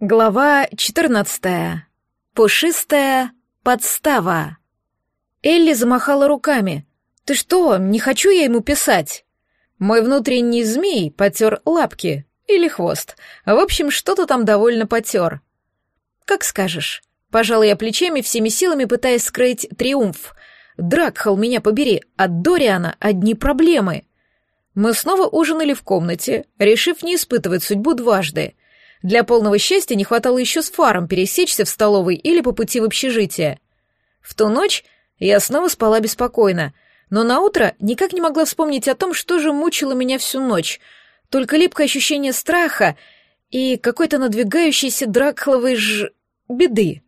Глава 14. Пушистая подстава. Элли замахала руками. «Ты что, не хочу я ему писать?» Мой внутренний змей потер лапки или хвост. В общем, что-то там довольно потер. «Как скажешь». Пожал я плечами всеми силами, пытаясь скрыть триумф. Дракхал, меня побери, от Дориана одни проблемы. Мы снова ужинали в комнате, решив не испытывать судьбу дважды — для полного счастья не хватало еще с фаром пересечься в столовой или по пути в общежитие. В ту ночь я снова спала беспокойно, но на утро никак не могла вспомнить о том, что же мучило меня всю ночь. Только липкое ощущение страха и какой-то надвигающейся дракхловой ж... беды.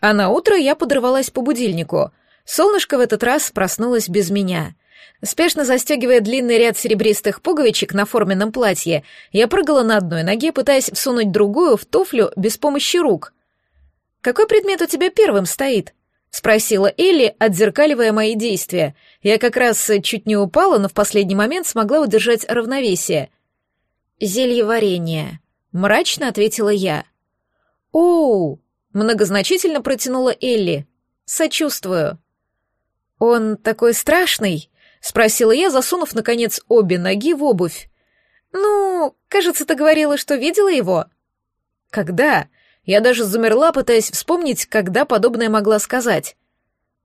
А на утро я подрывалась по будильнику. Солнышко в этот раз проснулось без меня — Спешно застегивая длинный ряд серебристых пуговичек на форменном платье, я прыгала на одной ноге, пытаясь всунуть другую в туфлю без помощи рук. «Какой предмет у тебя первым стоит?» — спросила Элли, отзеркаливая мои действия. Я как раз чуть не упала, но в последний момент смогла удержать равновесие. «Зелье варенье», — мрачно ответила я. «Оу!» — многозначительно протянула Элли. «Сочувствую». «Он такой страшный?» — спросила я, засунув, наконец, обе ноги в обувь. «Ну, кажется, ты говорила, что видела его». «Когда?» Я даже замерла, пытаясь вспомнить, когда подобное могла сказать.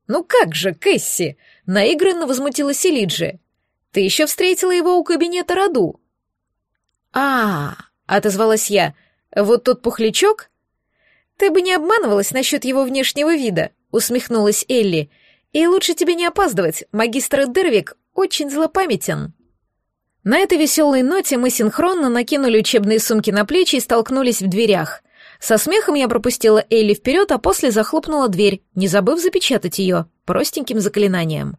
«Ну как же, Кэсси!» — наигранно возмутилась Элиджи. «Ты еще встретила его у кабинета Раду». «А, -а — отозвалась я, — вот тот пухлячок?» «Ты бы не обманывалась насчет его внешнего вида», — усмехнулась Элли. И лучше тебе не опаздывать, магистр Дервик очень злопамятен. На этой веселой ноте мы синхронно накинули учебные сумки на плечи и столкнулись в дверях. Со смехом я пропустила Элли вперед, а после захлопнула дверь, не забыв запечатать ее простеньким заклинанием.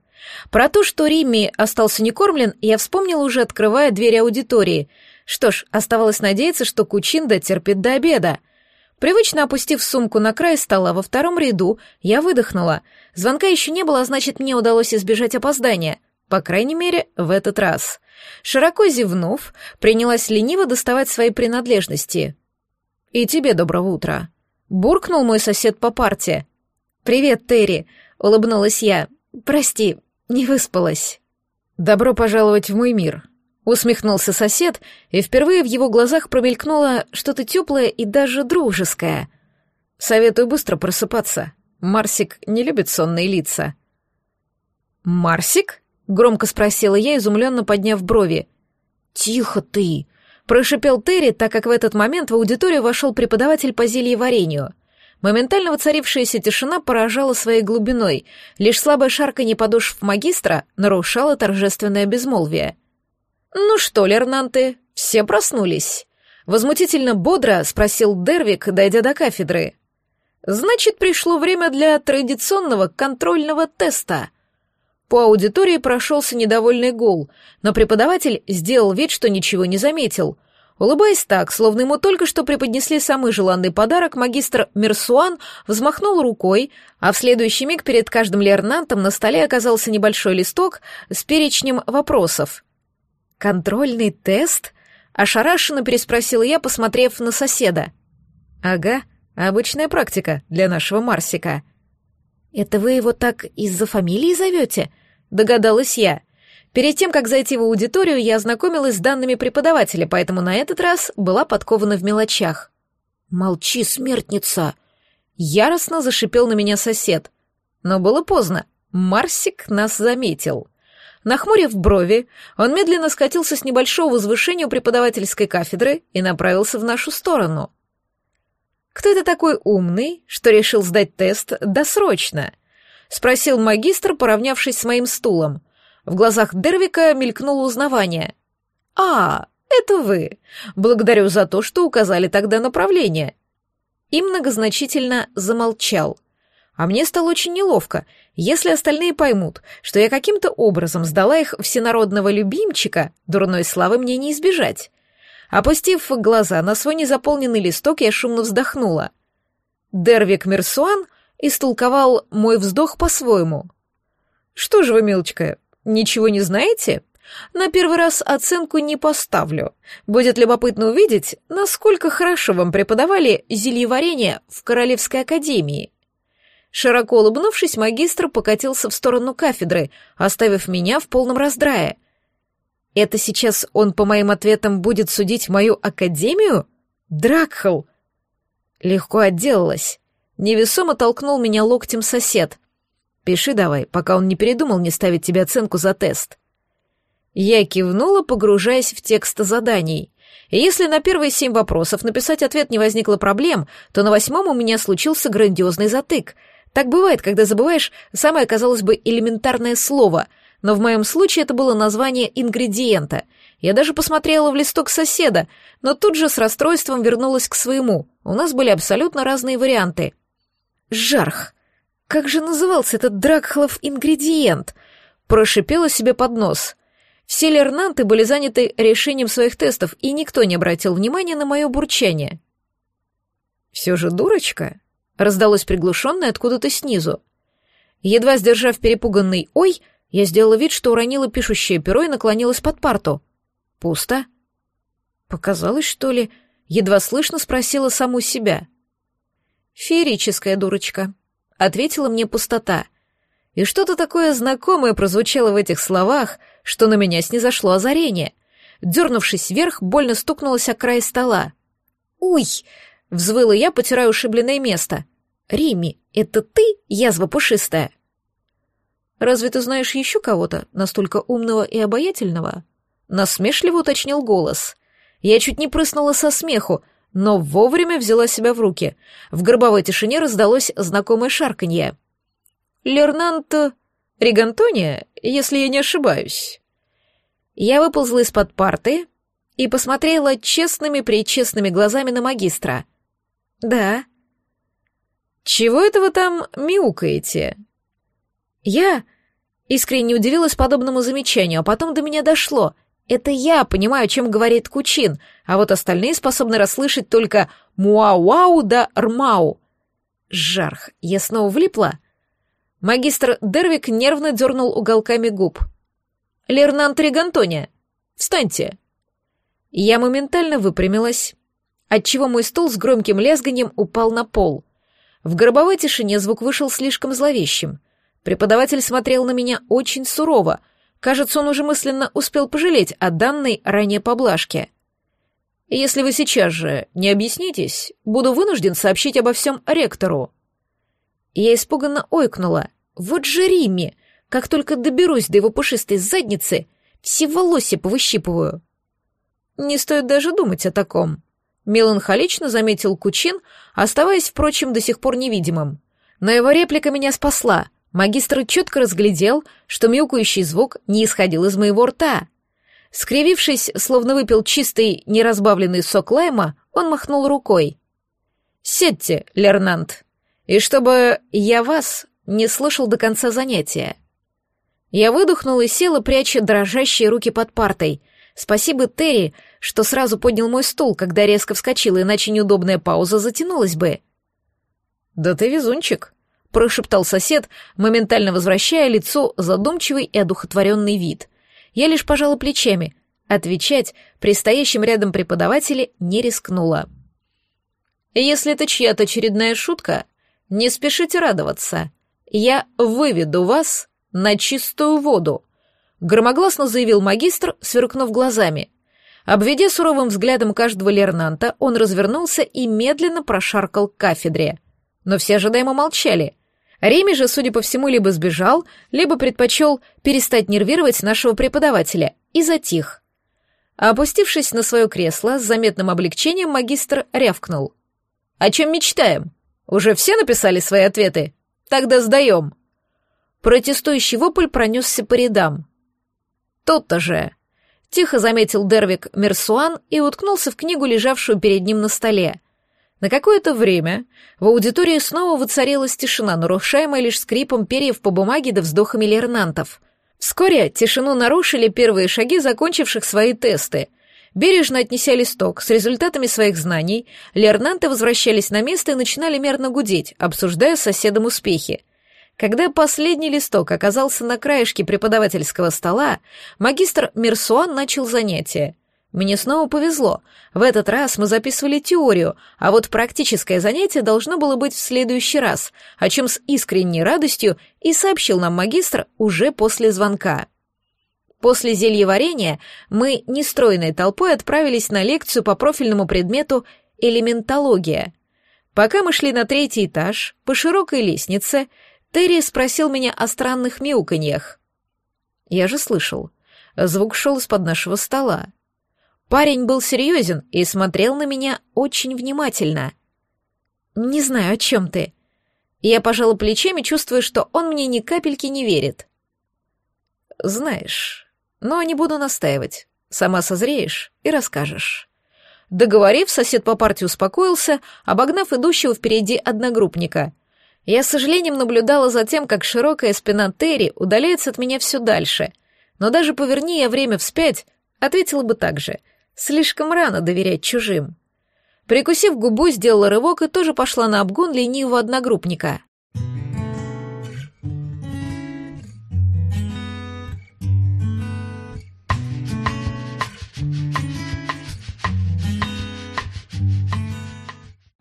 Про то, что Римми остался некормлен, я вспомнила уже, открывая дверь аудитории. Что ж, оставалось надеяться, что Кучинда терпит до обеда — Привычно опустив сумку на край стола во втором ряду, я выдохнула. Звонка еще не было, а значит, мне удалось избежать опоздания. По крайней мере, в этот раз. Широко зевнув, принялась лениво доставать свои принадлежности. «И тебе доброго утра», — буркнул мой сосед по парте. «Привет, Терри», — улыбнулась я. «Прости, не выспалась». «Добро пожаловать в мой мир», Усмехнулся сосед, и впервые в его глазах промелькнуло что-то теплое и даже дружеское. «Советую быстро просыпаться. Марсик не любит сонные лица». «Марсик?» — громко спросила я, изумленно подняв брови. «Тихо ты!» — прошипел Терри, так как в этот момент в аудиторию вошел преподаватель по зельеварению. Моментально воцарившаяся тишина поражала своей глубиной, лишь слабое шарканье подошв магистра нарушало торжественное безмолвие — «Ну что, лернанты, все проснулись?» Возмутительно бодро спросил Дервик, дойдя до кафедры. «Значит, пришло время для традиционного контрольного теста». По аудитории прошелся недовольный гул, но преподаватель сделал вид, что ничего не заметил. Улыбаясь так, словно ему только что преподнесли самый желанный подарок, магистр Мерсуан взмахнул рукой, а в следующий миг перед каждым лернантом на столе оказался небольшой листок с перечнем вопросов — «Контрольный тест?» — ошарашенно переспросила я, посмотрев на соседа. «Ага, обычная практика для нашего Марсика». «Это вы его так из-за фамилии зовете?» — догадалась я. Перед тем, как зайти в аудиторию, я ознакомилась с данными преподавателя, поэтому на этот раз была подкована в мелочах. «Молчи, смертница!» Яростно зашипел на меня сосед. Но было поздно. Марсик нас заметил. Нахмурив брови, он медленно скатился с небольшого возвышения у преподавательской кафедры и направился в нашу сторону. «Кто это такой умный, что решил сдать тест досрочно?» — спросил магистр, поравнявшись с моим стулом. В глазах Дервика мелькнуло узнавание. «А, это вы. Благодарю за то, что указали тогда направление». И многозначительно замолчал. А мне стало очень неловко, если остальные поймут, что я каким-то образом сдала их всенародного любимчика, дурной славы мне не избежать. Опустив глаза на свой незаполненный листок, я шумно вздохнула. Дервик Мерсуан истолковал мой вздох по-своему. «Что же вы, милочка, ничего не знаете?» На первый раз оценку не поставлю. Будет любопытно увидеть, насколько хорошо вам преподавали зельеварение в Королевской академии. Широко улыбнувшись, магистр покатился в сторону кафедры, оставив меня в полном раздрае. Это сейчас он по моим ответам будет судить мою академию? Дракхал! Легко отделалась. Невесомо толкнул меня локтем сосед. Пиши давай, пока он не передумал не ставить тебе оценку за тест. Я кивнула, погружаясь в текст заданий. Если на первые семь вопросов написать ответ не возникло проблем, то на восьмом у меня случился грандиозный затык. Так бывает, когда забываешь самое, казалось бы, элементарное слово, но в моем случае это было название ингредиента. Я даже посмотрела в листок соседа, но тут же с расстройством вернулась к своему. У нас были абсолютно разные варианты. Жарх. Как же назывался этот Дракхлов ингредиент? Прошипела себе под нос — все лернанты были заняты решением своих тестов, и никто не обратил внимания на мое бурчание. «Все же дурочка», — раздалось приглушенное откуда-то снизу. Едва сдержав перепуганный «Ой!», я сделала вид, что уронила пишущее перо и наклонилась под парту. Пусто. Показалось, что ли? Едва слышно спросила саму себя. «Феерическая дурочка», — ответила мне пустота. И что-то такое знакомое прозвучало в этих словах, что на меня снизошло озарение. Дернувшись вверх, больно стукнулась о край стола. «Уй!» — взвыла я, потирая ушибленное место. «Рими, это ты, язва пушистая?» «Разве ты знаешь еще кого-то, настолько умного и обаятельного?» Насмешливо уточнил голос. Я чуть не прыснула со смеху, но вовремя взяла себя в руки. В гробовой тишине раздалось знакомое шарканье. Лернант Ригантония, если я не ошибаюсь. Я выползла из-под парты и посмотрела честными-пречестными глазами на магистра. Да. Чего это вы там мяукаете? Я искренне удивилась подобному замечанию, а потом до меня дошло. Это я понимаю, чем говорит Кучин, а вот остальные способны расслышать только муау-вау да рмау. Жарх, я снова влипла? Магистр Дервик нервно дернул уголками губ. «Лернант Ригантония, встаньте!» Я моментально выпрямилась, отчего мой стул с громким лязганием упал на пол. В гробовой тишине звук вышел слишком зловещим. Преподаватель смотрел на меня очень сурово. Кажется, он уже мысленно успел пожалеть о данной ранее поблажке. «Если вы сейчас же не объяснитесь, буду вынужден сообщить обо всем ректору», я испуганно ойкнула. Вот же Римми! Как только доберусь до его пушистой задницы, все волосы повыщипываю. Не стоит даже думать о таком. Меланхолично заметил Кучин, оставаясь, впрочем, до сих пор невидимым. Но его реплика меня спасла. Магистр четко разглядел, что мяукающий звук не исходил из моего рта. Скривившись, словно выпил чистый, неразбавленный сок лайма, он махнул рукой. «Сядьте, Лернант!» и чтобы я вас не слышал до конца занятия. Я выдохнула и села, пряча дрожащие руки под партой. Спасибо Терри, что сразу поднял мой стул, когда резко вскочила, иначе неудобная пауза затянулась бы. «Да ты везунчик», — прошептал сосед, моментально возвращая лицу задумчивый и одухотворенный вид. Я лишь пожала плечами. Отвечать при стоящем рядом преподавателе не рискнула. «Если это чья-то очередная шутка, не спешите радоваться. Я выведу вас на чистую воду, громогласно заявил магистр, сверкнув глазами. Обведя суровым взглядом каждого лернанта, он развернулся и медленно прошаркал к кафедре. Но все ожидаемо молчали. Реми же, судя по всему, либо сбежал, либо предпочел перестать нервировать нашего преподавателя и затих. опустившись на свое кресло, с заметным облегчением магистр рявкнул. «О чем мечтаем? Уже все написали свои ответы? Тогда сдаем. Протестующий вопль пронесся по рядам. Тот-то же. Тихо заметил Дервик Мерсуан и уткнулся в книгу, лежавшую перед ним на столе. На какое-то время в аудитории снова воцарилась тишина, нарушаемая лишь скрипом перьев по бумаге да вздохами лернантов. Вскоре тишину нарушили первые шаги закончивших свои тесты — Бережно отнеся листок с результатами своих знаний, лернанты возвращались на место и начинали мерно гудеть, обсуждая с соседом успехи. Когда последний листок оказался на краешке преподавательского стола, магистр Мерсуан начал занятие. Мне снова повезло. В этот раз мы записывали теорию, а вот практическое занятие должно было быть в следующий раз, о чем с искренней радостью и сообщил нам магистр уже после звонка. После зельеварения мы нестройной толпой отправились на лекцию по профильному предмету «Элементология». Пока мы шли на третий этаж, по широкой лестнице, Терри спросил меня о странных мяуканьях. Я же слышал. Звук шел из-под нашего стола. Парень был серьезен и смотрел на меня очень внимательно. «Не знаю, о чем ты». Я пожала плечами, чувствуя, что он мне ни капельки не верит. «Знаешь, но не буду настаивать. Сама созреешь и расскажешь». Договорив, сосед по партии успокоился, обогнав идущего впереди одногруппника. Я с сожалением наблюдала за тем, как широкая спина Терри удаляется от меня все дальше. Но даже поверни я время вспять, ответила бы так же — Слишком рано доверять чужим. Прикусив губу, сделала рывок и тоже пошла на обгон ленивого одногруппника.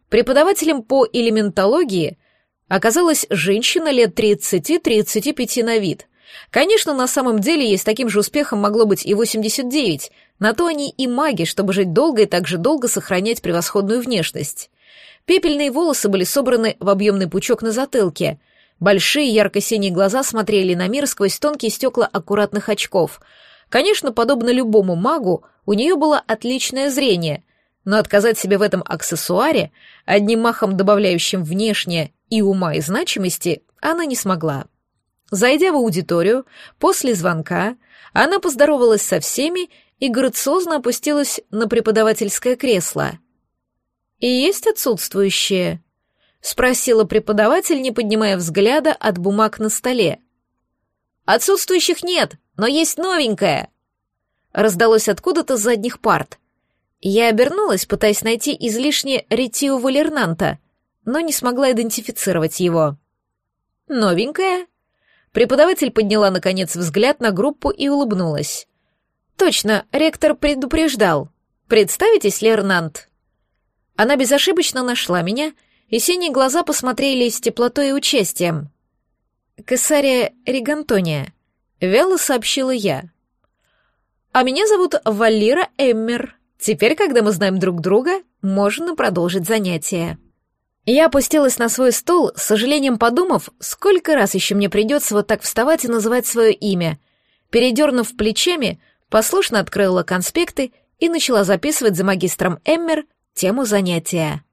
Преподавателем по элементологии оказалась женщина лет 30-35 на вид. Конечно, на самом деле ей с таким же успехом могло быть и 89, на то они и маги, чтобы жить долго и так же долго сохранять превосходную внешность. Пепельные волосы были собраны в объемный пучок на затылке. Большие ярко-синие глаза смотрели на мир сквозь тонкие стекла аккуратных очков. Конечно, подобно любому магу, у нее было отличное зрение, но отказать себе в этом аксессуаре, одним махом добавляющим внешнее и ума и значимости, она не смогла. Зайдя в аудиторию, после звонка, она поздоровалась со всеми и грациозно опустилась на преподавательское кресло. «И есть отсутствующие?» — спросила преподаватель, не поднимая взгляда от бумаг на столе. «Отсутствующих нет, но есть новенькая!» Раздалось откуда-то с задних парт. Я обернулась, пытаясь найти излишне ретивого лернанта, но не смогла идентифицировать его. «Новенькая?» Преподаватель подняла, наконец, взгляд на группу и улыбнулась. Точно, ректор предупреждал. Представитесь, Лернант? Она безошибочно нашла меня, и синие глаза посмотрели с теплотой и участием. «Кесария Ригантония», — вяло сообщила я. «А меня зовут Валира Эммер. Теперь, когда мы знаем друг друга, можно продолжить занятие». Я опустилась на свой стол, с сожалением подумав, сколько раз еще мне придется вот так вставать и называть свое имя. Передернув плечами, послушно открыла конспекты и начала записывать за магистром Эммер тему занятия.